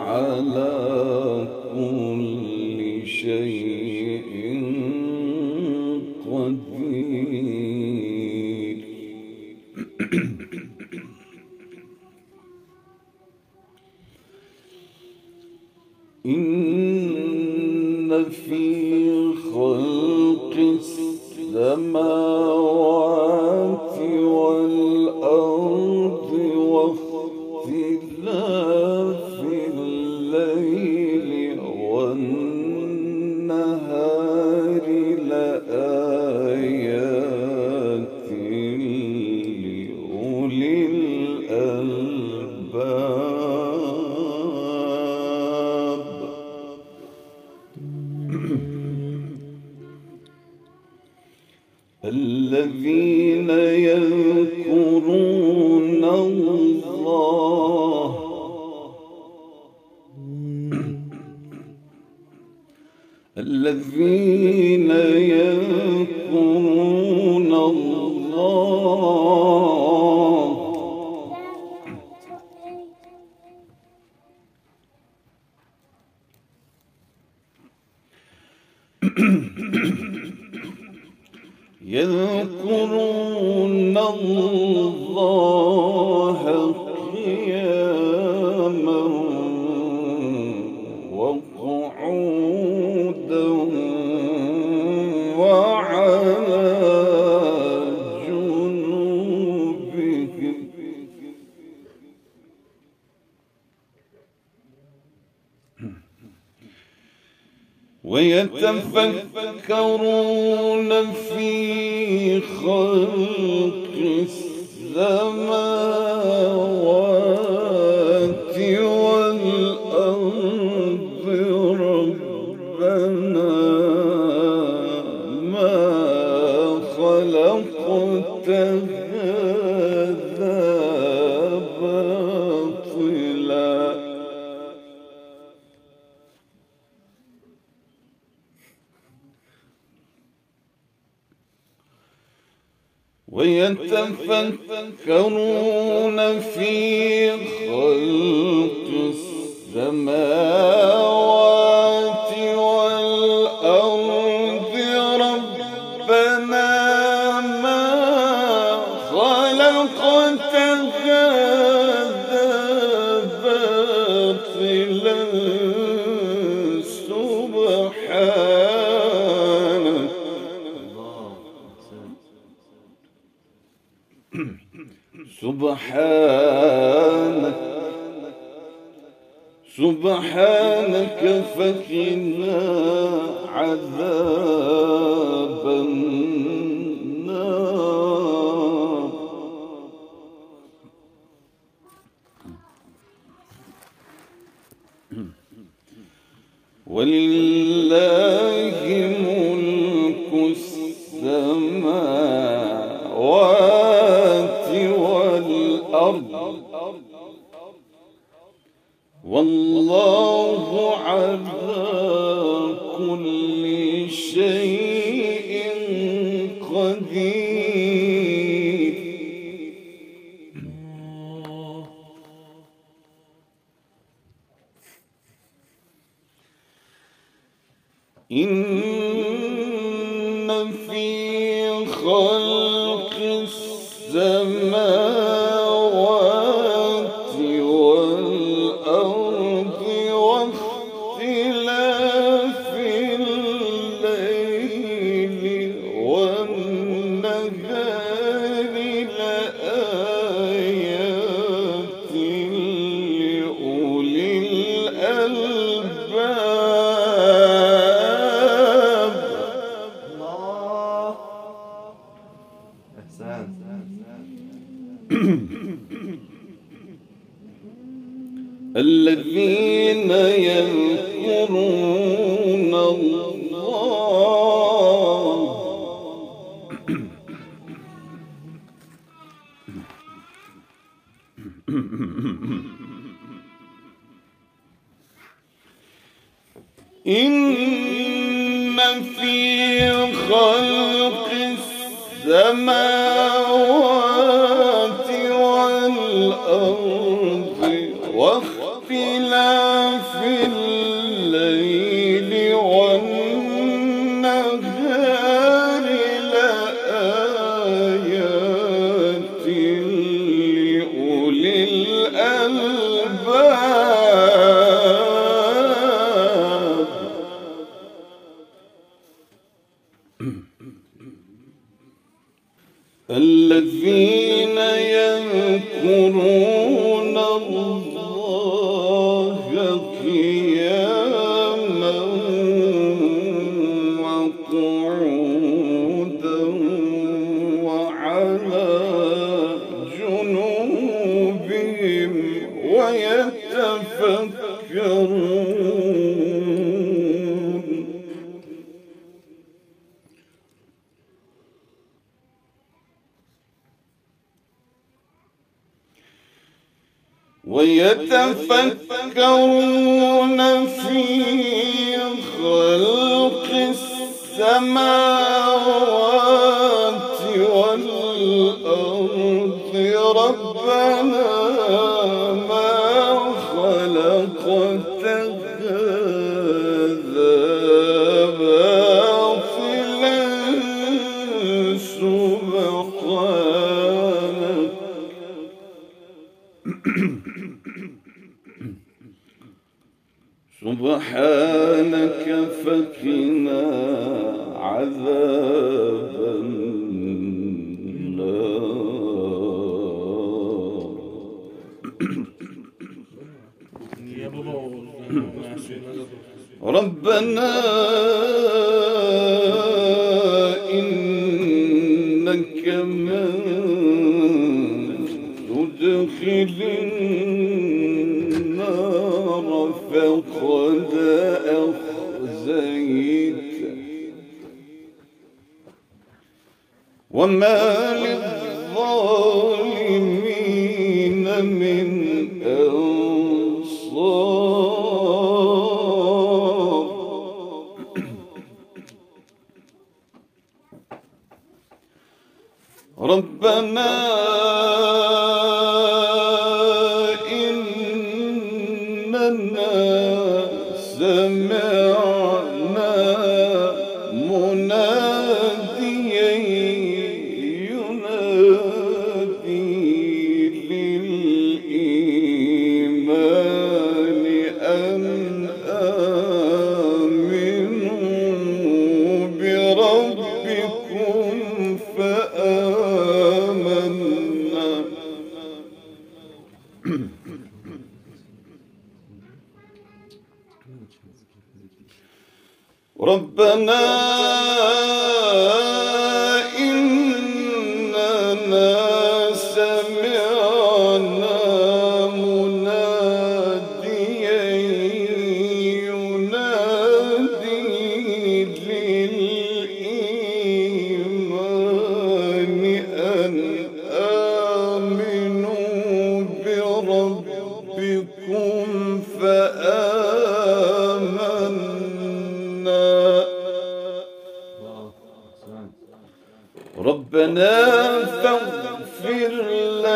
على كل شيء قدير. إن في خلق السماوات الذين يذكرون الله. يذكرون الله. ويتفكرون في خلق السماوات ويتفكرون في خلق السماوات والأرض. سبحانك سبحانك فقنا عذاب النار. ولله كل شيء قدير. إن في خلق السماوات إن في خلق السماوات اللهم ويتفكرون في خلق السماوات سبحانك فقنا عذاب النار. ربنا النار فقد أخزيت. وما للظالمين من أنصار. ربنا ربنا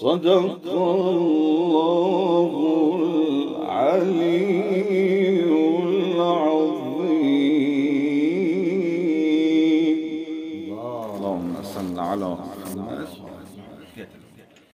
صدق الله